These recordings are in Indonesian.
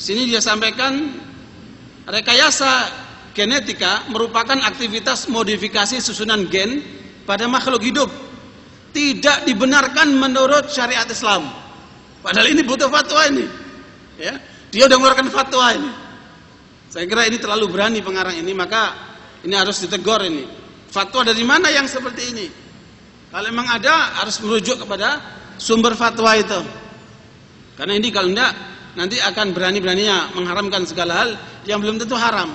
Sini dia sampaikan rekayasa genetika merupakan aktivitas modifikasi susunan gen pada makhluk hidup. Tidak dibenarkan menurut syariat Islam. Padahal ini butuh fatwa ini. Ya, dia udah mengeluarkan fatwa ini. Saya kira ini terlalu berani pengarang ini, maka ini harus ditegur ini. Fatwa dari mana yang seperti ini? Kalau memang ada harus merujuk kepada sumber fatwa itu. Karena ini kalau tidak nanti akan berani-beraninya mengharamkan segala hal yang belum tentu haram.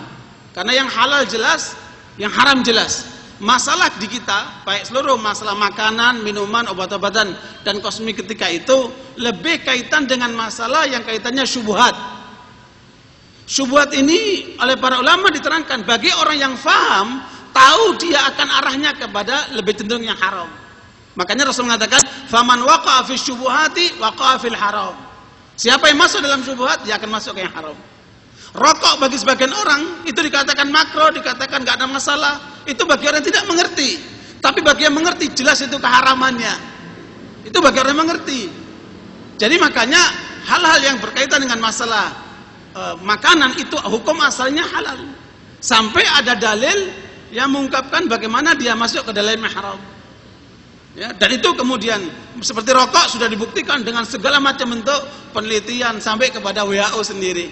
Karena yang halal jelas, yang haram jelas. Masalah di kita, baik seluruh masalah makanan, minuman, obat-obatan dan kosmetik ketika itu lebih kaitan dengan masalah yang kaitannya syubhat. Syubhat ini oleh para ulama diterangkan bagi orang yang faham tahu dia akan arahnya kepada lebih cenderung yang haram. Makanya Rasul mengatakan, "Faman waqa'a fi syubuhati waqa'a haram." Siapa yang masuk dalam syubhat, dia akan masuk ke yang haram. Rokok bagi sebagian orang itu dikatakan makro, dikatakan nggak ada masalah. Itu bagi orang yang tidak mengerti. Tapi bagi yang mengerti jelas itu keharamannya. Itu bagi orang yang mengerti. Jadi makanya hal-hal yang berkaitan dengan masalah e, makanan itu hukum asalnya halal. Sampai ada dalil yang mengungkapkan bagaimana dia masuk ke dalam haram. Ya, dan itu kemudian seperti rokok sudah dibuktikan dengan segala macam bentuk penelitian sampai kepada WHO sendiri.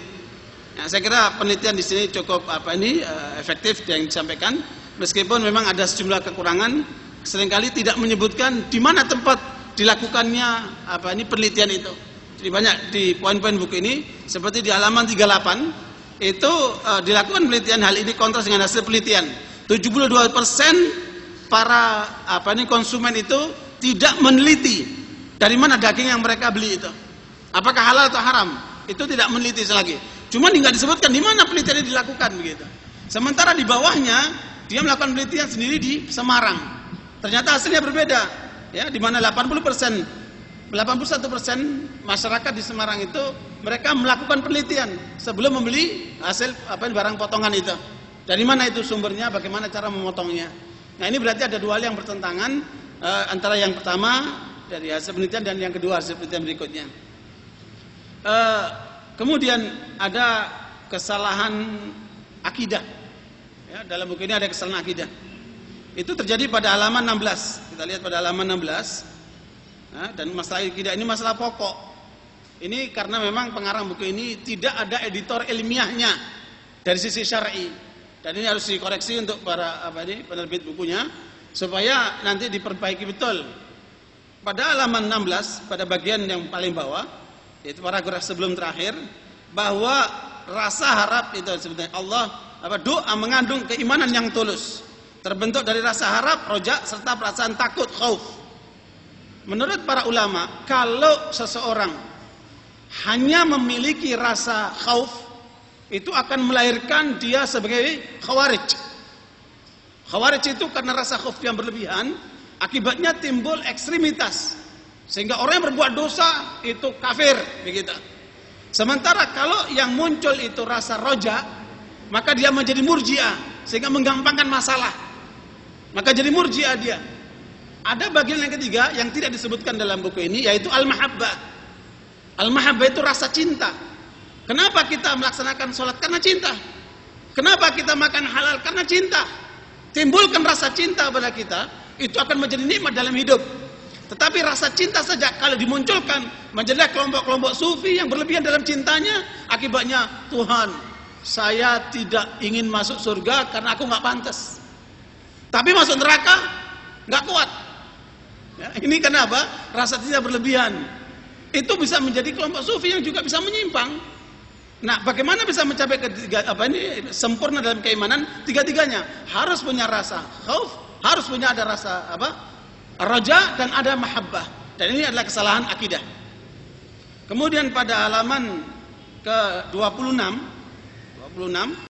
Ya, saya kira penelitian di sini cukup apa ini uh, efektif yang disampaikan meskipun memang ada sejumlah kekurangan sering kali tidak menyebutkan di mana tempat dilakukannya apa ini penelitian itu. Jadi banyak di poin-poin buku ini seperti di halaman 38 itu uh, dilakukan penelitian hal ini kontras dengan hasil penelitian. 72% para apa ini konsumen itu tidak meneliti dari mana daging yang mereka beli itu. Apakah halal atau haram? Itu tidak meneliti lagi. Cuma nggak disebutkan di mana penelitian dilakukan begitu. Sementara di bawahnya dia melakukan penelitian sendiri di Semarang. Ternyata hasilnya berbeda. Ya, di mana 80 persen, 81 persen masyarakat di Semarang itu mereka melakukan penelitian sebelum membeli hasil apa barang potongan itu. Dari mana itu sumbernya? Bagaimana cara memotongnya? Nah ini berarti ada dua hal yang bertentangan eh, antara yang pertama dari hasil penelitian dan yang kedua hasil penelitian berikutnya. Eh, Kemudian ada kesalahan akidah. Ya, dalam buku ini ada kesalahan akidah. Itu terjadi pada halaman 16. Kita lihat pada halaman 16. Ya, dan masalah akidah ini masalah pokok. Ini karena memang pengarang buku ini tidak ada editor ilmiahnya dari sisi syar'i. Dan ini harus dikoreksi untuk para apa ini penerbit bukunya supaya nanti diperbaiki betul. Pada halaman 16 pada bagian yang paling bawah itu paragraf sebelum terakhir bahwa rasa harap itu sebenarnya Allah apa doa mengandung keimanan yang tulus terbentuk dari rasa harap rojak serta perasaan takut khauf menurut para ulama kalau seseorang hanya memiliki rasa khauf itu akan melahirkan dia sebagai khawarij khawarij itu karena rasa khauf yang berlebihan akibatnya timbul ekstremitas sehingga orang yang berbuat dosa itu kafir begitu. Sementara kalau yang muncul itu rasa roja, maka dia menjadi murjiah sehingga menggampangkan masalah. Maka jadi murjiah dia. Ada bagian yang ketiga yang tidak disebutkan dalam buku ini yaitu al-mahabbah. Al-mahabbah itu rasa cinta. Kenapa kita melaksanakan sholat? Karena cinta. Kenapa kita makan halal? Karena cinta. Timbulkan rasa cinta pada kita, itu akan menjadi nikmat dalam hidup. Tetapi rasa cinta saja kalau dimunculkan menjadi kelompok-kelompok sufi yang berlebihan dalam cintanya, akibatnya Tuhan, saya tidak ingin masuk surga karena aku nggak pantas. Tapi masuk neraka nggak kuat. Ya, ini kenapa? Rasa cinta berlebihan. Itu bisa menjadi kelompok sufi yang juga bisa menyimpang. Nah, bagaimana bisa mencapai ketiga apa ini sempurna dalam keimanan? Tiga-tiganya harus punya rasa khauf, harus punya ada rasa apa? Raja dan ada mahabbah. Dan ini adalah kesalahan akidah. Kemudian pada halaman ke 26 26